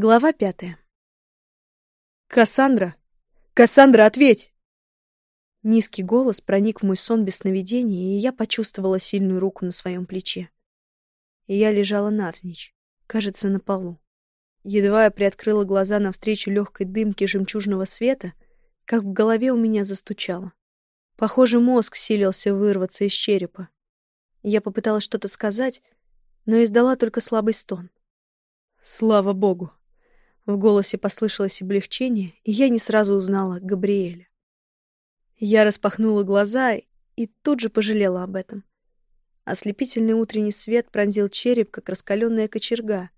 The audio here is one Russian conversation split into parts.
Глава пятая. «Кассандра! Кассандра, ответь!» Низкий голос проник в мой сон без сновидений, и я почувствовала сильную руку на своем плече. И я лежала навзничь, кажется, на полу. Едва я приоткрыла глаза навстречу легкой дымке жемчужного света, как в голове у меня застучало. Похоже, мозг силился вырваться из черепа. Я попыталась что-то сказать, но издала только слабый стон. Слава богу! В голосе послышалось облегчение, и я не сразу узнала Габриэля. Я распахнула глаза и тут же пожалела об этом. Ослепительный утренний свет пронзил череп, как раскаленная кочерга.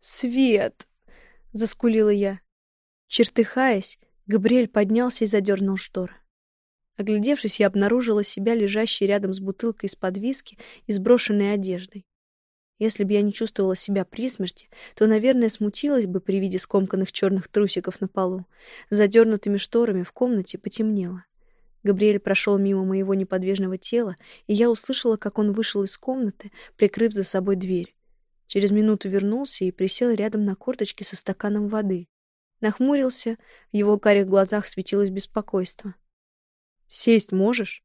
«Свет!» — заскулила я. Чертыхаясь, Габриэль поднялся и задернул шторы. Оглядевшись, я обнаружила себя лежащей рядом с бутылкой из-под виски и сброшенной одеждой. Если бы я не чувствовала себя при смерти, то, наверное, смутилась бы при виде скомканных черных трусиков на полу. Задернутыми шторами в комнате потемнело. Габриэль прошел мимо моего неподвижного тела, и я услышала, как он вышел из комнаты, прикрыв за собой дверь. Через минуту вернулся и присел рядом на корточке со стаканом воды. Нахмурился, в его карих глазах светилось беспокойство. «Сесть можешь?»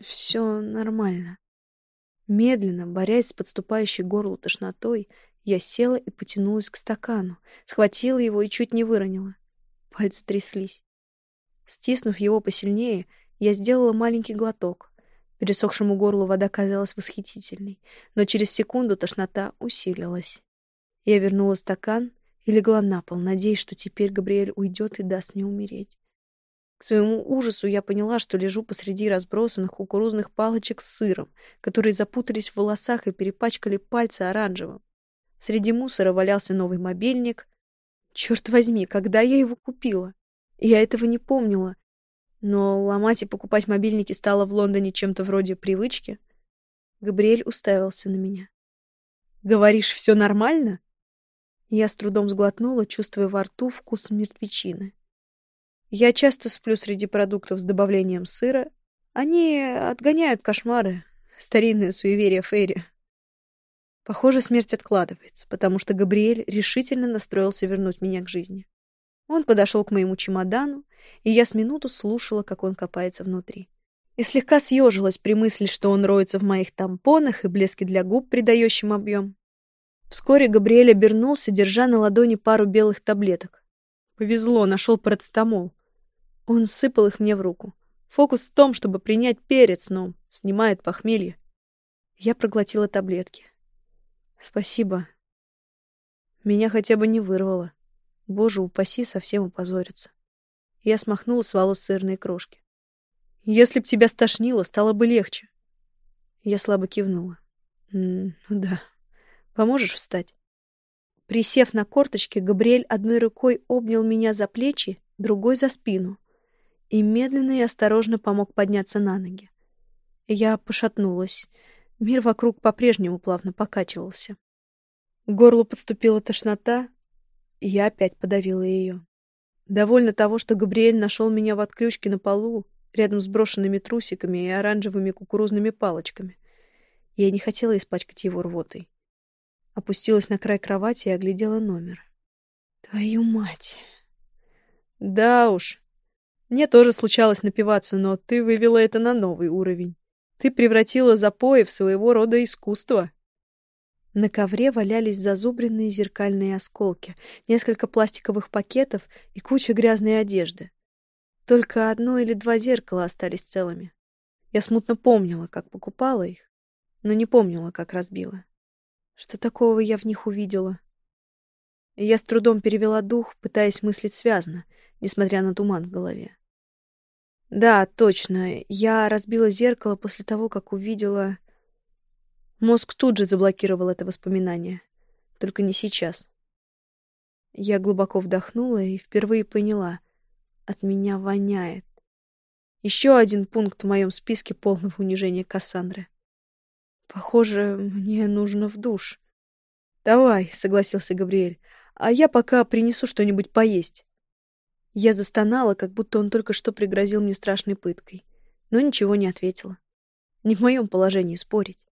«Все нормально», Медленно, борясь с подступающей горлу тошнотой, я села и потянулась к стакану, схватила его и чуть не выронила. Пальцы тряслись. Стиснув его посильнее, я сделала маленький глоток. Пересохшему горлу вода казалась восхитительной, но через секунду тошнота усилилась. Я вернула стакан и легла на пол, надеясь, что теперь Габриэль уйдет и даст мне умереть. К своему ужасу я поняла, что лежу посреди разбросанных кукурузных палочек с сыром, которые запутались в волосах и перепачкали пальцы оранжевым. Среди мусора валялся новый мобильник. Черт возьми, когда я его купила? Я этого не помнила. Но ломать и покупать мобильники стало в Лондоне чем-то вроде привычки. Габриэль уставился на меня. «Говоришь, все нормально?» Я с трудом сглотнула, чувствуя во рту вкус мертвечины. Я часто сплю среди продуктов с добавлением сыра. Они отгоняют кошмары. Старинное суеверие Фейри. Похоже, смерть откладывается, потому что Габриэль решительно настроился вернуть меня к жизни. Он подошел к моему чемодану, и я с минуту слушала, как он копается внутри. И слегка съежилась при мысли, что он роется в моих тампонах и блеске для губ, придающим объем. Вскоре Габриэль обернулся, держа на ладони пару белых таблеток. Повезло, нашел парацетамол. Он сыпал их мне в руку. Фокус в том, чтобы принять перед сном. Снимает похмелье. Я проглотила таблетки. Спасибо. Меня хотя бы не вырвало. Боже, упаси совсем опозориться. Я смахнула с волос сырные крошки. Если б тебя стошнило, стало бы легче. Я слабо кивнула. Ну да. Поможешь встать? Присев на корточки, Габриэль одной рукой обнял меня за плечи, другой за спину и медленно и осторожно помог подняться на ноги. Я пошатнулась. Мир вокруг по-прежнему плавно покачивался. К горлу подступила тошнота, и я опять подавила ее. Довольно того, что Габриэль нашел меня в отключке на полу, рядом с брошенными трусиками и оранжевыми кукурузными палочками. Я не хотела испачкать его рвотой. Опустилась на край кровати и оглядела номер. Твою мать! Да уж, мне тоже случалось напиваться, но ты вывела это на новый уровень. Ты превратила запои в своего рода искусство. На ковре валялись зазубренные зеркальные осколки, несколько пластиковых пакетов и куча грязной одежды. Только одно или два зеркала остались целыми. Я смутно помнила, как покупала их, но не помнила, как разбила. Что такого я в них увидела? я с трудом перевела дух, пытаясь мыслить связно, несмотря на туман в голове. Да, точно. Я разбила зеркало после того, как увидела... Мозг тут же заблокировал это воспоминание. Только не сейчас. Я глубоко вдохнула и впервые поняла. От меня воняет. Еще один пункт в моем списке полного унижения Кассандры. Похоже, мне нужно в душ. Давай, согласился Габриэль. А я пока принесу что-нибудь поесть. Я застонала, как будто он только что пригрозил мне страшной пыткой, но ничего не ответила. Не в моем положении спорить.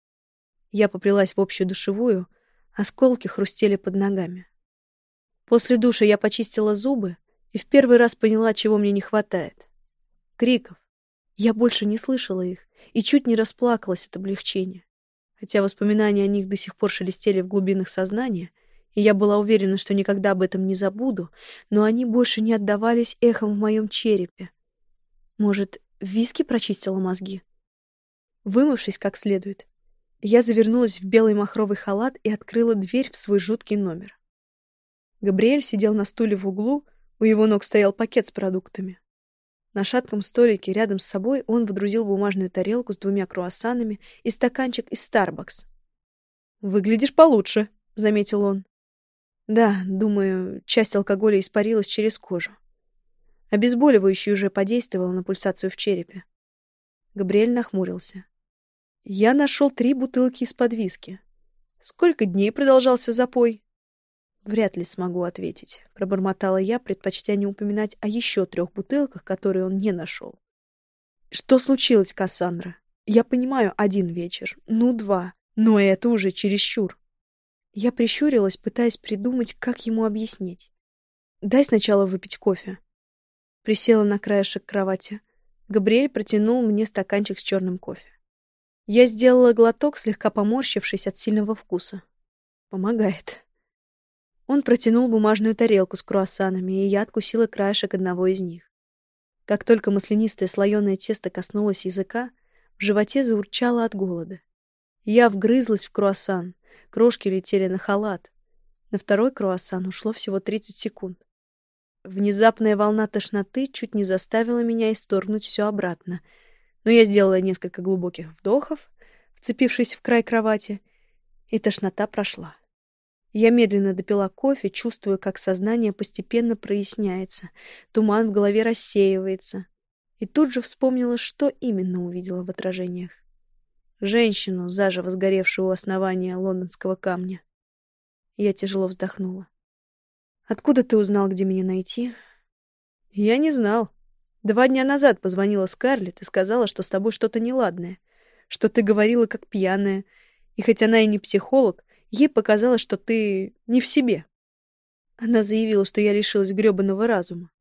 Я поплелась в общую душевую, Осколки хрустели под ногами. После душа я почистила зубы и в первый раз поняла, чего мне не хватает. Криков. Я больше не слышала их и чуть не расплакалась от облегчения. Хотя воспоминания о них до сих пор шелестели в глубинах сознания, и я была уверена, что никогда об этом не забуду, но они больше не отдавались эхом в моем черепе. Может, виски прочистила мозги? Вымывшись как следует, я завернулась в белый махровый халат и открыла дверь в свой жуткий номер. Габриэль сидел на стуле в углу, у его ног стоял пакет с продуктами. На шатком столике рядом с собой он водрузил бумажную тарелку с двумя круассанами и стаканчик из Starbucks. «Выглядишь получше», — заметил он. «Да, думаю, часть алкоголя испарилась через кожу. Обезболивающее уже подействовало на пульсацию в черепе». Габриэль нахмурился. «Я нашел три бутылки из-под виски. Сколько дней продолжался запой?» Вряд ли смогу ответить, пробормотала я, предпочтя не упоминать о еще трех бутылках, которые он не нашел. Что случилось, Кассандра? Я понимаю, один вечер, ну два, но это уже чересчур. Я прищурилась, пытаясь придумать, как ему объяснить. Дай сначала выпить кофе. Присела на краешек кровати. Габриэль протянул мне стаканчик с черным кофе. Я сделала глоток, слегка поморщившись от сильного вкуса. Помогает. Он протянул бумажную тарелку с круассанами, и я откусила краешек одного из них. Как только маслянистое слоеное тесто коснулось языка, в животе заурчало от голода. Я вгрызлась в круассан, крошки летели на халат. На второй круассан ушло всего 30 секунд. Внезапная волна тошноты чуть не заставила меня исторгнуть все обратно, но я сделала несколько глубоких вдохов, вцепившись в край кровати, и тошнота прошла. Я медленно допила кофе, чувствуя, как сознание постепенно проясняется, туман в голове рассеивается. И тут же вспомнила, что именно увидела в отражениях. Женщину, заживо сгоревшую у основания лондонского камня. Я тяжело вздохнула. «Откуда ты узнал, где меня найти?» «Я не знал. Два дня назад позвонила Скарлетт и сказала, что с тобой что-то неладное, что ты говорила как пьяная, и хоть она и не психолог, Ей показалось, что ты не в себе. Она заявила, что я лишилась грёбаного разума.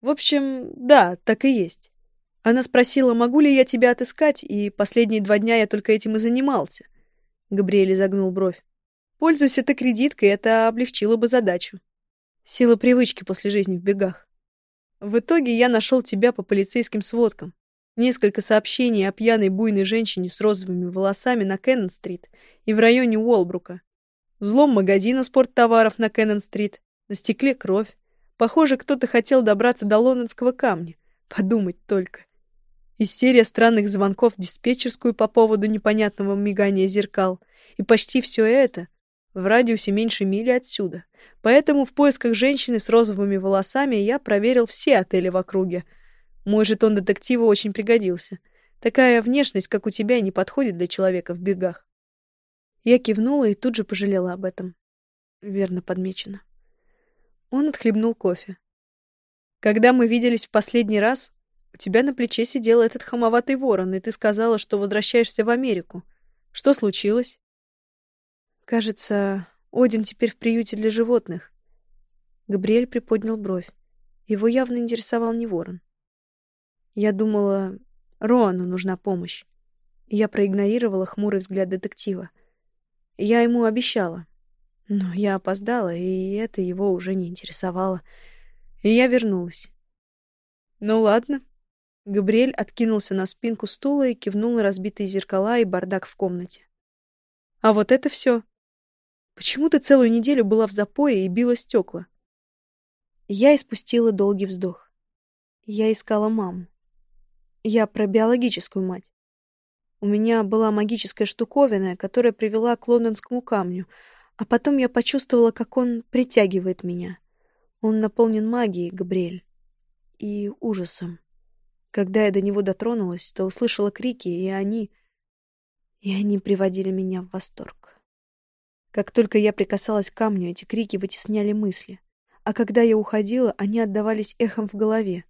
В общем, да, так и есть. Она спросила, могу ли я тебя отыскать, и последние два дня я только этим и занимался. Габриэль загнул бровь. Пользуйся ты кредиткой, это облегчило бы задачу. Сила привычки после жизни в бегах. В итоге я нашел тебя по полицейским сводкам. Несколько сообщений о пьяной буйной женщине с розовыми волосами на Кеннон-стрит и в районе Уолбрука. Взлом магазина спорттоваров на Кеннон-стрит. На стекле кровь. Похоже, кто-то хотел добраться до лондонского камня. Подумать только. И серия странных звонков в диспетчерскую по поводу непонятного мигания зеркал. И почти все это в радиусе меньше мили отсюда. Поэтому в поисках женщины с розовыми волосами я проверил все отели в округе — мой жетон детектива очень пригодился. Такая внешность, как у тебя, не подходит для человека в бегах. Я кивнула и тут же пожалела об этом. Верно подмечено. Он отхлебнул кофе. Когда мы виделись в последний раз, у тебя на плече сидел этот хамоватый ворон, и ты сказала, что возвращаешься в Америку. Что случилось? Кажется, Один теперь в приюте для животных. Габриэль приподнял бровь. Его явно интересовал не ворон. Я думала, Роану нужна помощь. Я проигнорировала хмурый взгляд детектива. Я ему обещала. Но я опоздала, и это его уже не интересовало. И я вернулась. Ну ладно. Габриэль откинулся на спинку стула и кивнул на разбитые зеркала и бардак в комнате. А вот это все. Почему ты целую неделю была в запое и била стекла? Я испустила долгий вздох. Я искала маму. Я про биологическую мать. У меня была магическая штуковина, которая привела к лондонскому камню, а потом я почувствовала, как он притягивает меня. Он наполнен магией, Габриэль. И ужасом. Когда я до него дотронулась, то услышала крики, и они... И они приводили меня в восторг. Как только я прикасалась к камню, эти крики вытесняли мысли. А когда я уходила, они отдавались эхом в голове.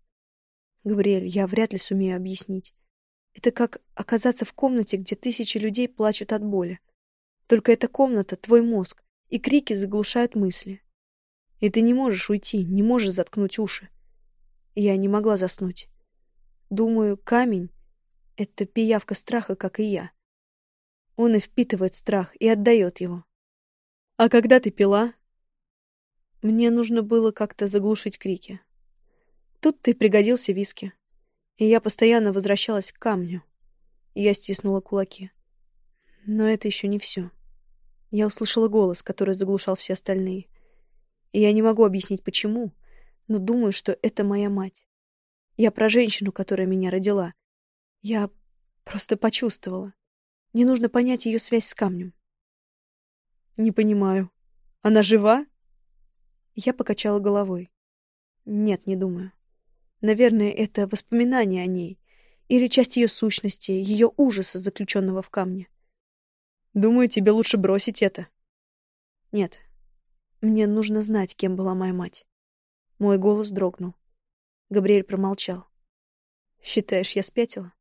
Габриэль, я вряд ли сумею объяснить. Это как оказаться в комнате, где тысячи людей плачут от боли. Только эта комната — твой мозг, и крики заглушают мысли. И ты не можешь уйти, не можешь заткнуть уши. Я не могла заснуть. Думаю, камень — это пиявка страха, как и я. Он и впитывает страх, и отдает его. А когда ты пила? Мне нужно было как-то заглушить крики. Тут ты пригодился виски. И я постоянно возвращалась к камню. Я стиснула кулаки. Но это еще не все. Я услышала голос, который заглушал все остальные. И я не могу объяснить, почему, но думаю, что это моя мать. Я про женщину, которая меня родила. Я просто почувствовала. Мне нужно понять ее связь с камнем. Не понимаю. Она жива? Я покачала головой. Нет, не думаю. Наверное, это воспоминание о ней или часть ее сущности, ее ужаса, заключенного в камне. Думаю, тебе лучше бросить это. Нет. Мне нужно знать, кем была моя мать. Мой голос дрогнул. Габриэль промолчал. Считаешь, я спятила?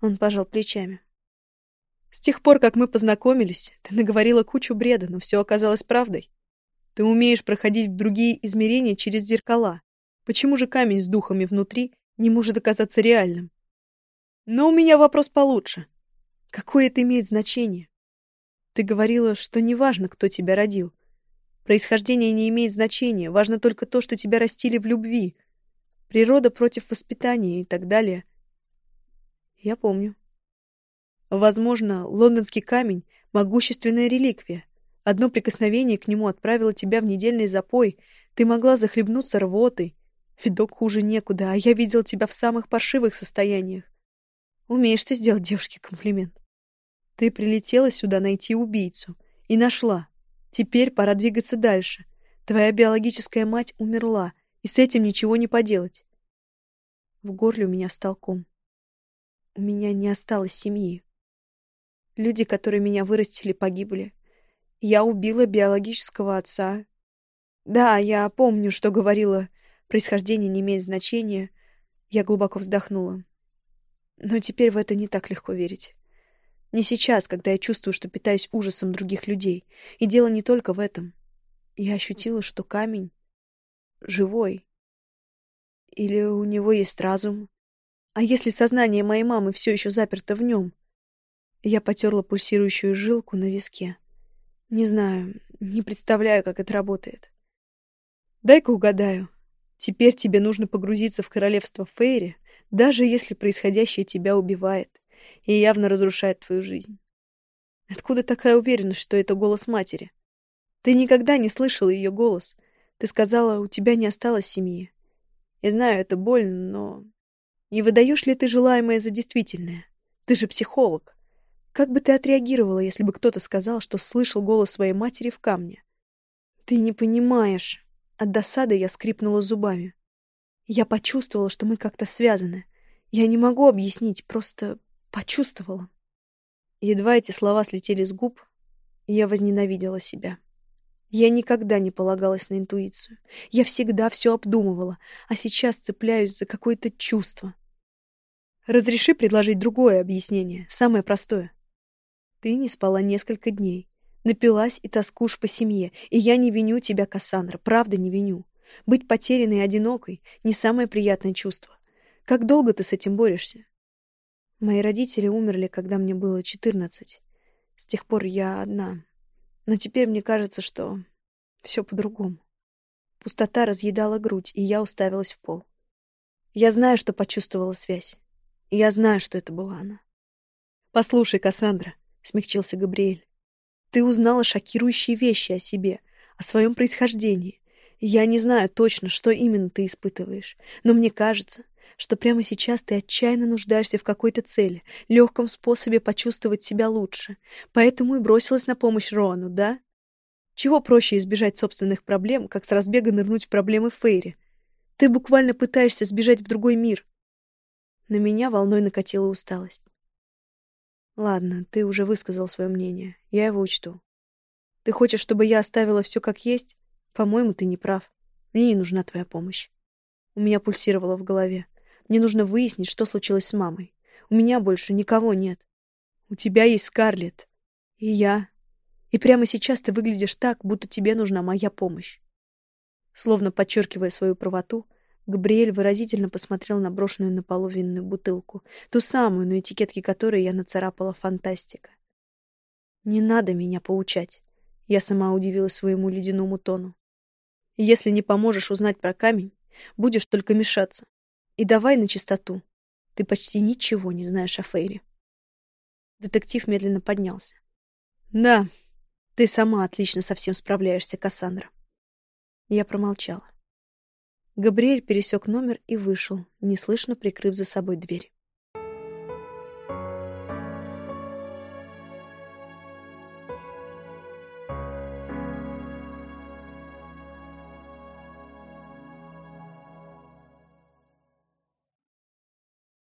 Он пожал плечами. С тех пор, как мы познакомились, ты наговорила кучу бреда, но все оказалось правдой. Ты умеешь проходить в другие измерения через зеркала. Почему же камень с духами внутри не может оказаться реальным? Но у меня вопрос получше. Какое это имеет значение? Ты говорила, что не важно, кто тебя родил. Происхождение не имеет значения, важно только то, что тебя растили в любви. Природа против воспитания и так далее. Я помню. Возможно, лондонский камень — могущественная реликвия. Одно прикосновение к нему отправило тебя в недельный запой. Ты могла захлебнуться рвотой. Видок хуже некуда, а я видел тебя в самых паршивых состояниях. Умеешь ты сделать девушке комплимент. Ты прилетела сюда найти убийцу. И нашла. Теперь пора двигаться дальше. Твоя биологическая мать умерла, и с этим ничего не поделать. В горле у меня встал ком. У меня не осталось семьи. Люди, которые меня вырастили, погибли. Я убила биологического отца. Да, я помню, что говорила. Происхождение не имеет значения. Я глубоко вздохнула. Но теперь в это не так легко верить. Не сейчас, когда я чувствую, что питаюсь ужасом других людей. И дело не только в этом. Я ощутила, что камень живой. Или у него есть разум. А если сознание моей мамы все еще заперто в нем? Я потерла пульсирующую жилку на виске. Не знаю, не представляю, как это работает. Дай-ка угадаю. Теперь тебе нужно погрузиться в королевство Фейри, даже если происходящее тебя убивает и явно разрушает твою жизнь. Откуда такая уверенность, что это голос матери? Ты никогда не слышала ее голос. Ты сказала, у тебя не осталось семьи. Я знаю, это больно, но... Не выдаешь ли ты желаемое за действительное? Ты же психолог. Как бы ты отреагировала, если бы кто-то сказал, что слышал голос своей матери в камне? Ты не понимаешь. От досады я скрипнула зубами. Я почувствовала, что мы как-то связаны. Я не могу объяснить, просто Почувствовала. Едва эти слова слетели с губ, я возненавидела себя. Я никогда не полагалась на интуицию. Я всегда все обдумывала, а сейчас цепляюсь за какое-то чувство. Разреши предложить другое объяснение, самое простое. Ты не спала несколько дней, напилась и тоскуешь по семье, и я не виню тебя, Кассандра, правда не виню. Быть потерянной и одинокой — не самое приятное чувство. Как долго ты с этим борешься? Мои родители умерли, когда мне было четырнадцать. С тех пор я одна. Но теперь мне кажется, что все по-другому. Пустота разъедала грудь, и я уставилась в пол. Я знаю, что почувствовала связь. И я знаю, что это была она. «Послушай, Кассандра», — смягчился Габриэль, — «ты узнала шокирующие вещи о себе, о своем происхождении. Я не знаю точно, что именно ты испытываешь, но мне кажется, что прямо сейчас ты отчаянно нуждаешься в какой-то цели, легком способе почувствовать себя лучше. Поэтому и бросилась на помощь Роану, да? Чего проще избежать собственных проблем, как с разбега нырнуть в проблемы Фейри? Ты буквально пытаешься сбежать в другой мир. На меня волной накатила усталость. Ладно, ты уже высказал свое мнение. Я его учту. Ты хочешь, чтобы я оставила все как есть? По-моему, ты не прав. Мне не нужна твоя помощь. У меня пульсировало в голове. Мне нужно выяснить, что случилось с мамой. У меня больше никого нет. У тебя есть Скарлетт. И я. И прямо сейчас ты выглядишь так, будто тебе нужна моя помощь. Словно подчеркивая свою правоту, Габриэль выразительно посмотрел на брошенную на полу винную бутылку, ту самую, на этикетке которой я нацарапала «Фантастика». «Не надо меня поучать», — я сама удивилась своему ледяному тону. «Если не поможешь узнать про камень, будешь только мешаться. И давай на чистоту. Ты почти ничего не знаешь о Фейре». Детектив медленно поднялся. «Да, ты сама отлично со всем справляешься, Кассандра». Я промолчала. Габриэль пересек номер и вышел, неслышно прикрыв за собой дверь.